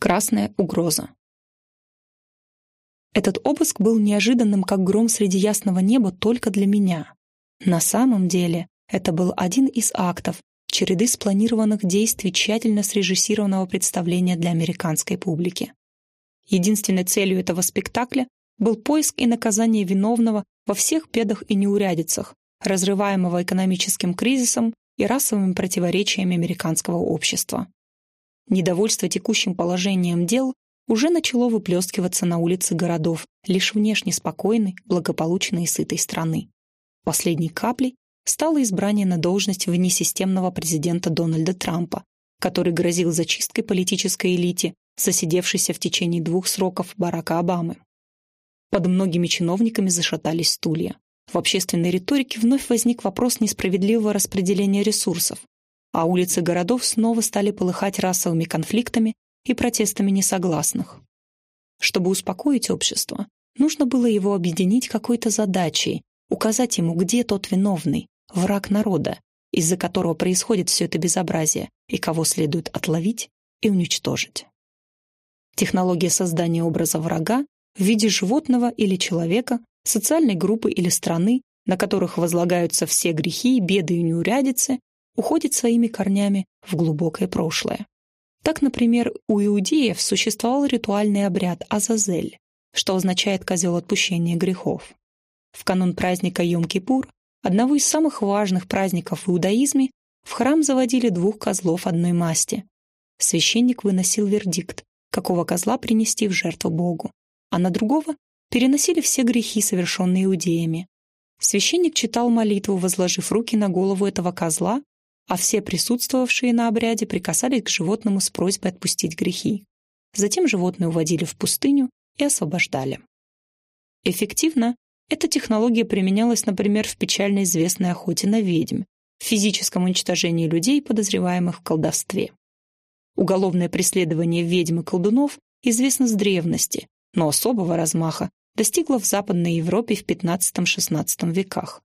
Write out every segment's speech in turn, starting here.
Красная угроза. Этот обыск был неожиданным, как гром среди ясного неба, только для меня. На самом деле, это был один из актов череды спланированных действий тщательно срежиссированного представления для американской публики. Единственной целью этого спектакля был поиск и наказание виновного во всех бедах и неурядицах, разрываемого экономическим кризисом и расовыми противоречиями американского общества. Недовольство текущим положением дел уже начало выплескиваться на улицы городов, лишь внешне спокойной, благополучной и сытой страны. Последней каплей стало избрание на должность внесистемного президента Дональда Трампа, который грозил зачисткой политической элите, засидевшейся в течение двух сроков Барака Обамы. Под многими чиновниками зашатались стулья. В общественной риторике вновь возник вопрос несправедливого распределения ресурсов, а улицы городов снова стали полыхать расовыми конфликтами и протестами несогласных. Чтобы успокоить общество, нужно было его объединить какой-то задачей, указать ему, где тот виновный, враг народа, из-за которого происходит все это безобразие, и кого следует отловить и уничтожить. Технология создания образа врага в виде животного или человека, социальной группы или страны, на которых возлагаются все грехи, беды и неурядицы, уходит своими корнями в глубокое прошлое. Так, например, у иудеев существовал ритуальный обряд Азазель, что означает «козел отпущения грехов». В канун праздника Йом-Кипур, одного из самых важных праздников в иудаизме, в храм заводили двух козлов одной масти. Священник выносил вердикт, какого козла принести в жертву Богу, а на другого переносили все грехи, совершенные иудеями. Священник читал молитву, возложив руки на голову этого козла, а все присутствовавшие на обряде прикасались к животному с просьбой отпустить грехи. Затем животное уводили в пустыню и освобождали. Эффективно эта технология применялась, например, в печально известной охоте на ведьм, в физическом уничтожении людей, подозреваемых в колдовстве. Уголовное преследование ведьм и колдунов известно с древности, но особого размаха достигло в Западной Европе в XV-XVI веках.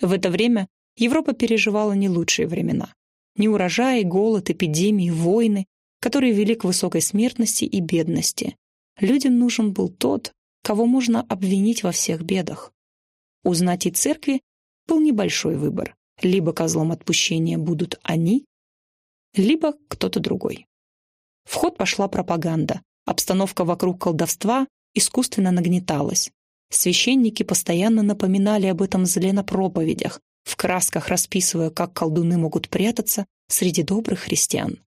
В это время Европа переживала не лучшие времена. Неурожаи, голод, эпидемии, войны, которые вели к высокой смертности и бедности. Людям нужен был тот, кого можно обвинить во всех бедах. У знати церкви был небольшой выбор. Либо козлом отпущения будут они, либо кто-то другой. В ход пошла пропаганда. Обстановка вокруг колдовства искусственно нагнеталась. Священники постоянно напоминали об этом зле на проповедях, в красках расписывая, как колдуны могут прятаться среди добрых христиан.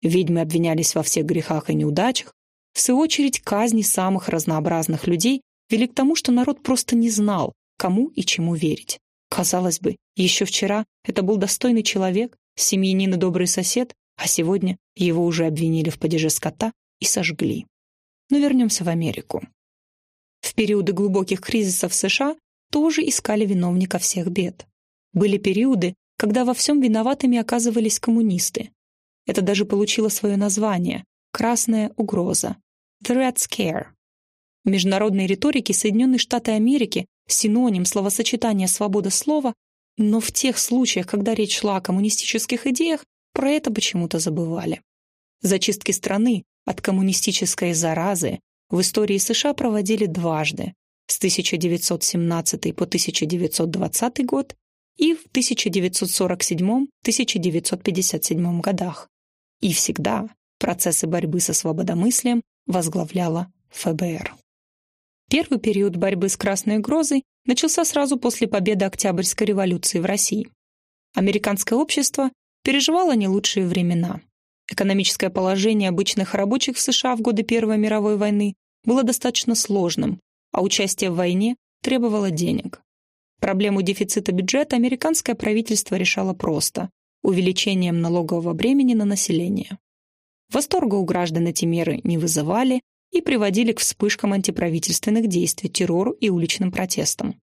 Ведьмы обвинялись во всех грехах и неудачах. В свою очередь, казни самых разнообразных людей вели к тому, что народ просто не знал, кому и чему верить. Казалось бы, еще вчера это был достойный человек, семьянин и добрый сосед, а сегодня его уже обвинили в падеже скота и сожгли. Но вернемся в Америку. В периоды глубоких кризисов США тоже искали виновника всех бед. Были периоды, когда во всем виноватыми оказывались коммунисты. Это даже получило свое название — «Красная угроза» — «The Red Scare». В международной риторике Соединенные Штаты Америки — синоним словосочетания «свобода слова», но в тех случаях, когда речь шла о коммунистических идеях, про это почему-то забывали. Зачистки страны от коммунистической заразы в истории США проводили дважды — с 1917 по 1920 год и в 1947-1957 годах. И всегда процессы борьбы со свободомыслием возглавляла ФБР. Первый период борьбы с красной угрозой начался сразу после победы Октябрьской революции в России. Американское общество переживало не лучшие времена. Экономическое положение обычных рабочих в США в годы Первой мировой войны было достаточно сложным, а участие в войне требовало денег. Проблему дефицита бюджета американское правительство решало просто – увеличением налогового бремени на население. Восторга у граждан эти меры не вызывали и приводили к вспышкам антиправительственных действий, террору и уличным протестам.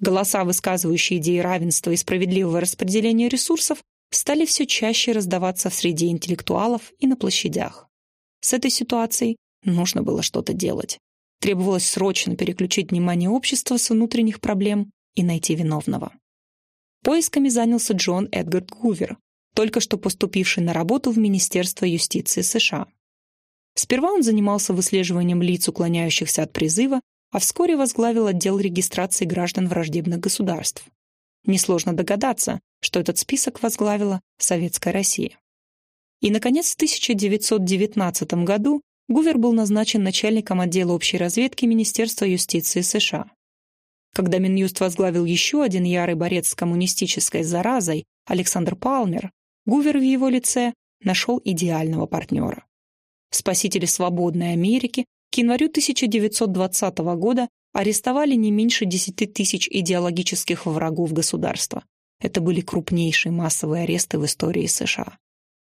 Голоса, высказывающие идеи равенства и справедливого распределения ресурсов, стали все чаще раздаваться в среде интеллектуалов и на площадях. С этой ситуацией нужно было что-то делать. Требовалось срочно переключить внимание общества с внутренних проблем и найти виновного. Поисками занялся Джон Эдгард Гувер, только что поступивший на работу в Министерство юстиции США. Сперва он занимался выслеживанием лиц, уклоняющихся от призыва, а вскоре возглавил отдел регистрации граждан враждебных государств. Несложно догадаться, что этот список возглавила Советская Россия. И, наконец, в 1919 году Гувер был назначен начальником отдела общей разведки Министерства юстиции США. Когда Минюст возглавил еще один ярый борец с коммунистической заразой, Александр Палмер, Гувер в его лице нашел идеального партнера. Спасители свободной Америки к январю 1920 года арестовали не меньше 10 тысяч идеологических врагов государства. Это были крупнейшие массовые аресты в истории США.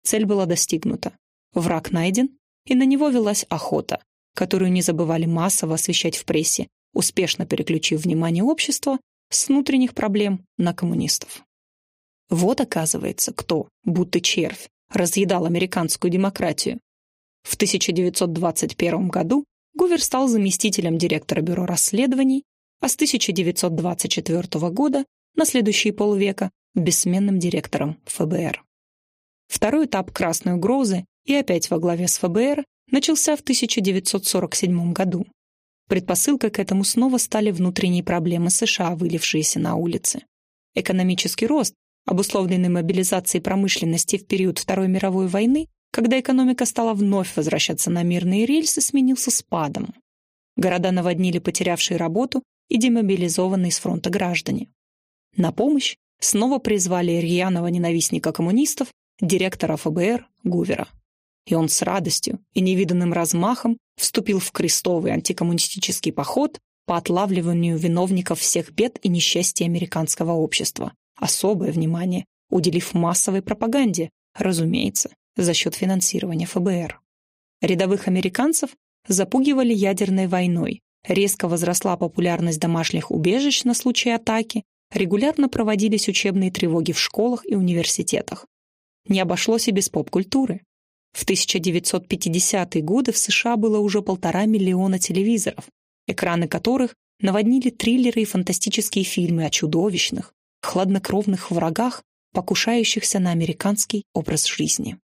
Цель была достигнута. Враг найден, и на него велась охота, которую не забывали массово освещать в прессе, успешно переключив внимание общества с внутренних проблем на коммунистов. Вот, оказывается, кто, будто червь, разъедал американскую демократию. В 1921 году Гувер стал заместителем директора бюро расследований, а с 1924 года, на следующие полвека, бессменным директором ФБР. Второй этап «Красной угрозы» и опять во главе с ФБР начался в 1947 году. Предпосылкой к этому снова стали внутренние проблемы США, вылившиеся на улицы. Экономический рост, обусловленный мобилизацией промышленности в период Второй мировой войны, когда экономика стала вновь возвращаться на мирные рельсы, сменился спадом. Города наводнили потерявшие работу и демобилизованные с фронта граждане. На помощь снова призвали рьяного ненавистника коммунистов, директора ФБР Гувера и он с радостью и невиданным размахом вступил в крестовый антикоммунистический поход по отлавливанию виновников всех бед и несчастий американского общества, особое внимание уделив массовой пропаганде, разумеется, за счет финансирования ФБР. Рядовых американцев запугивали ядерной войной, резко возросла популярность домашних убежищ на случай атаки, регулярно проводились учебные тревоги в школах и университетах. Не обошлось и без поп-культуры. В 1950-е годы в США было уже полтора миллиона телевизоров, экраны которых наводнили триллеры и фантастические фильмы о чудовищных, хладнокровных врагах, покушающихся на американский образ жизни.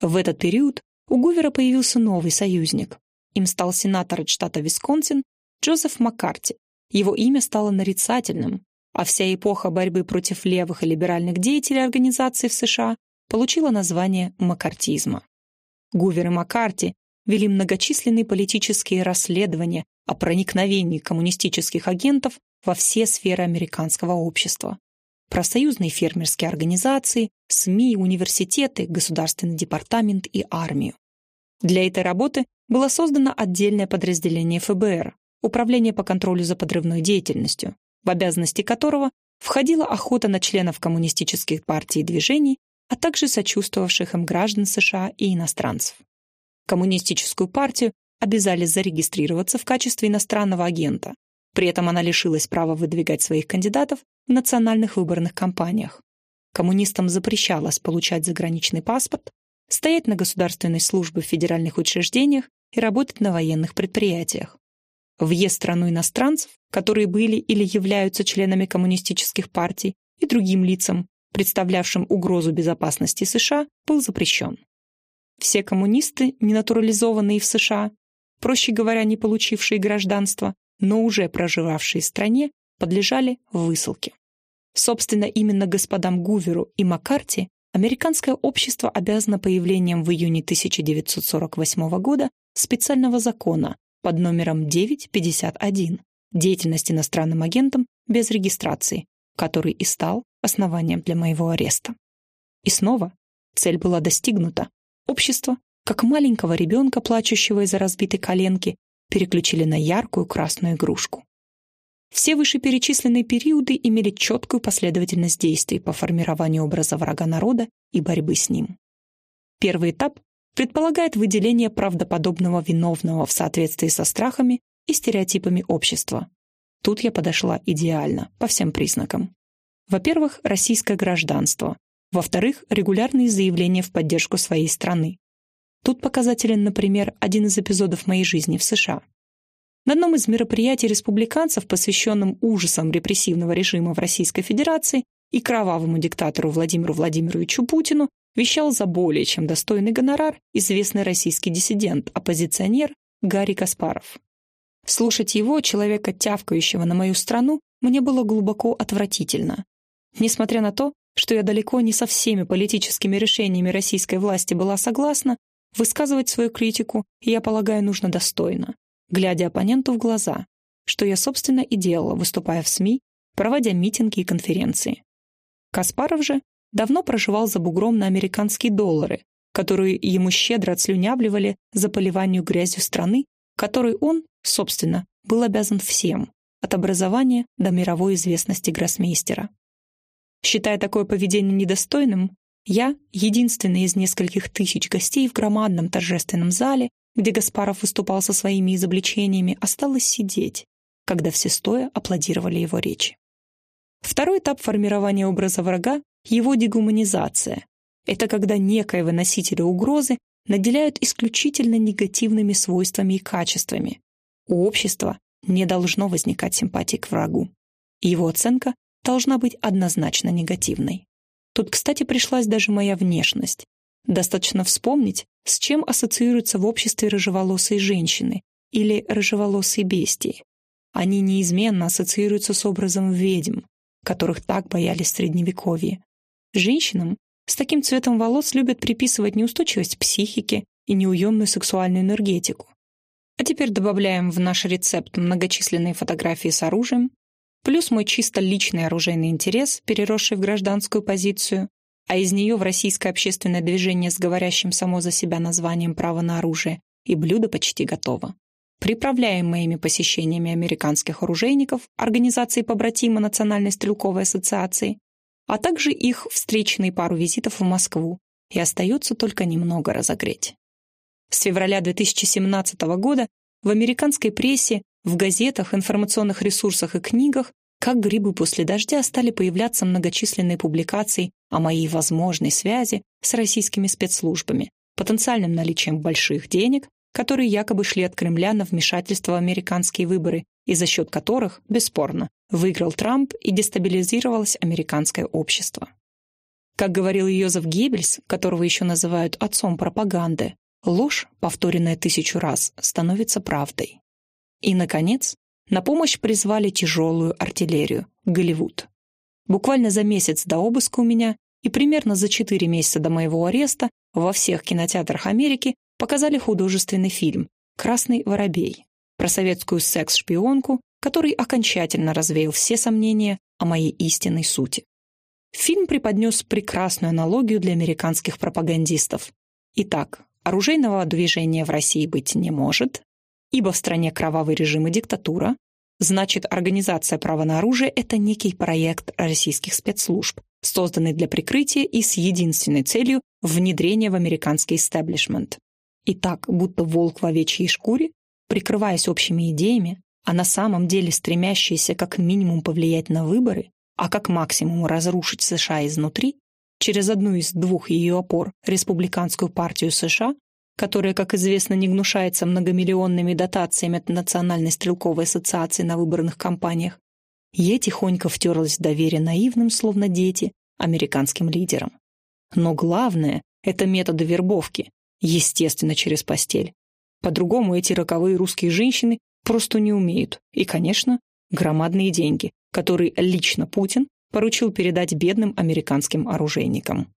В этот период у Гувера появился новый союзник. Им стал сенатор от штата Висконсин Джозеф Маккарти. Его имя стало нарицательным, а вся эпоха борьбы против левых и либеральных деятелей организации в США получила название маккартизма. Гувер и Маккарти вели многочисленные политические расследования о проникновении коммунистических агентов во все сферы американского общества. Профсоюзные фермерские организации, СМИ, университеты, государственный департамент и армию. Для этой работы было создано отдельное подразделение ФБР, Управление по контролю за подрывной деятельностью, в обязанности которого входила охота на членов коммунистических партий и движений, а также сочувствовавших им граждан США и иностранцев. Коммунистическую партию обязали зарегистрироваться в качестве иностранного агента. При этом она лишилась права выдвигать своих кандидатов в национальных выборных кампаниях. Коммунистам запрещалось получать заграничный паспорт, стоять на государственной службе в федеральных учреждениях и работать на военных предприятиях. Въезд в страну иностранцев, которые были или являются членами коммунистических партий, и другим лицам, представлявшим угрозу безопасности США, был запрещен. Все коммунисты, не натурализованные в США, проще говоря, не получившие гражданство, но уже проживавшие в стране, подлежали высылке. Собственно, именно господам Гуверу и Маккарти американское общество обязано появлением в июне 1948 года специального закона под номером 951 «Деятельность иностранным агентом без регистрации», который и стал основанием для моего ареста. И снова цель была достигнута. Общество, как маленького ребенка, плачущего из-за разбитой коленки, переключили на яркую красную игрушку. Все вышеперечисленные периоды имели четкую последовательность действий по формированию образа врага народа и борьбы с ним. Первый этап предполагает выделение правдоподобного виновного в соответствии со страхами и стереотипами общества. Тут я подошла идеально, по всем признакам. Во-первых, российское гражданство. Во-вторых, регулярные заявления в поддержку своей страны. Тут показателен, например, один из эпизодов моей жизни в США. На одном из мероприятий республиканцев, посвященном ужасам репрессивного режима в Российской Федерации и кровавому диктатору Владимиру Владимировичу Путину, вещал за более чем достойный гонорар известный российский диссидент, оппозиционер Гарри Каспаров. Слушать его, человека, тявкающего на мою страну, мне было глубоко отвратительно. Несмотря на то, что я далеко не со всеми политическими решениями российской власти была согласна, высказывать свою критику, я полагаю, нужно достойно, глядя оппоненту в глаза, что я, собственно, и делала, выступая в СМИ, проводя митинги и конференции. Каспаров же давно проживал за бугром на американские доллары, которые ему щедро отслюнявливали за поливанию грязью страны, которой он, собственно, был обязан всем, от образования до мировой известности гроссмейстера. Считая такое поведение недостойным, я, единственный из нескольких тысяч гостей в громадном торжественном зале, где Гаспаров выступал со своими изобличениями, осталась сидеть, когда все стоя аплодировали его речи. Второй этап формирования образа врага — его дегуманизация. Это когда некоего носителя угрозы наделяют исключительно негативными свойствами и качествами. У общества не должно возникать симпатии к врагу. его оценка должна быть однозначно негативной. Тут, кстати, пришлась даже моя внешность. Достаточно вспомнить, с чем ассоциируются в обществе рыжеволосые женщины или рыжеволосые бестии. Они неизменно ассоциируются с образом ведьм, которых так боялись в Средневековье. Женщинам с таким цветом волос любят приписывать неустойчивость психики и неуемную сексуальную энергетику. А теперь добавляем в наш рецепт многочисленные фотографии с оружием, плюс мой чисто личный оружейный интерес, переросший в гражданскую позицию, а из нее в российское общественное движение с говорящим само за себя названием «Право на оружие», и блюдо почти готово. Приправляем моими посещениями американских оружейников, организации побратима Национальной стрелковой ассоциации, а также их встречные пару визитов в Москву, и остается только немного разогреть. С февраля 2017 года в американской прессе в газетах, информационных ресурсах и книгах, как грибы после дождя, стали появляться многочисленные публикации о моей возможной связи с российскими спецслужбами, потенциальным наличием больших денег, которые якобы шли от Кремля на вмешательство в американские выборы, и за счет которых, бесспорно, выиграл Трамп и дестабилизировалось американское общество. Как говорил Йозеф Геббельс, которого еще называют отцом пропаганды, ложь, повторенная тысячу раз, становится правдой. И, наконец, на помощь призвали тяжелую артиллерию — Голливуд. Буквально за месяц до обыска у меня и примерно за четыре месяца до моего ареста во всех кинотеатрах Америки показали художественный фильм «Красный воробей» про советскую секс-шпионку, который окончательно развеял все сомнения о моей истинной сути. Фильм преподнес прекрасную аналогию для американских пропагандистов. Итак, оружейного движения в России быть не может, ибо в стране кровавый режим и диктатура, значит, организация права на оружие — это некий проект российских спецслужб, созданный для прикрытия и с единственной целью внедрения в американский истеблишмент. И так, будто волк в овечьей шкуре, прикрываясь общими идеями, а на самом деле стремящиеся как минимум повлиять на выборы, а как максимум разрушить США изнутри, через одну из двух ее опор, Республиканскую партию США, которая, как известно, не гнушается многомиллионными дотациями от Национальной стрелковой ассоциации на выборных кампаниях, я тихонько втерлась в доверие наивным, словно дети, американским лидерам. Но главное — это методы вербовки, естественно, через постель. По-другому эти роковые русские женщины просто не умеют. И, конечно, громадные деньги, которые лично Путин поручил передать бедным американским оружейникам.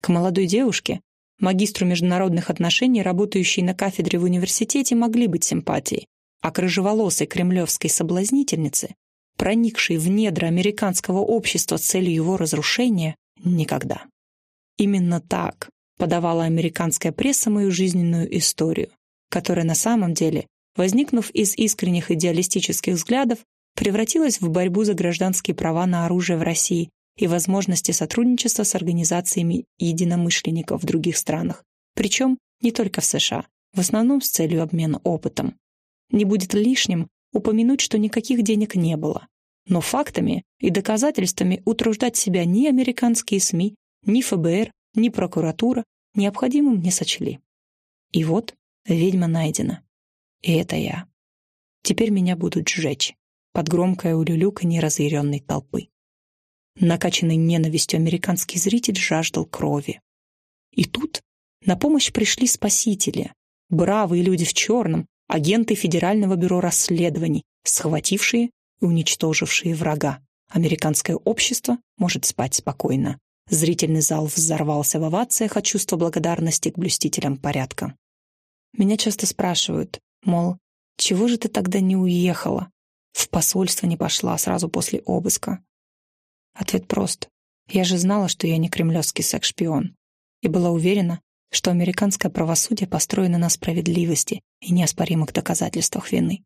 К молодой девушке, Магистру международных отношений, работающей на кафедре в университете, могли быть симпатии, а к рыжеволосой кремлевской соблазнительнице, проникшей в недра американского общества с целью его разрушения, никогда. Именно так подавала американская пресса мою жизненную историю, которая на самом деле, возникнув из искренних идеалистических взглядов, превратилась в борьбу за гражданские права на оружие в России и возможности сотрудничества с организациями единомышленников в других странах, причем не только в США, в основном с целью обмена опытом. Не будет лишним упомянуть, что никаких денег не было. Но фактами и доказательствами утруждать себя ни американские СМИ, ни ФБР, ни прокуратура необходимым не сочли. И вот ведьма найдена. И это я. Теперь меня будут сжечь под громкое улюлюканье разъяренной толпы. Накачанный ненавистью американский зритель жаждал крови. И тут на помощь пришли спасители, бравые люди в черном, агенты Федерального бюро расследований, схватившие и уничтожившие врага. Американское общество может спать спокойно. Зрительный зал взорвался в овациях от чувства благодарности к блюстителям порядка. Меня часто спрашивают, мол, чего же ты тогда не уехала? В посольство не пошла сразу после обыска. Ответ прост. Я же знала, что я не кремлевский секс-шпион. И была уверена, что американское правосудие построено на справедливости и неоспоримых доказательствах вины.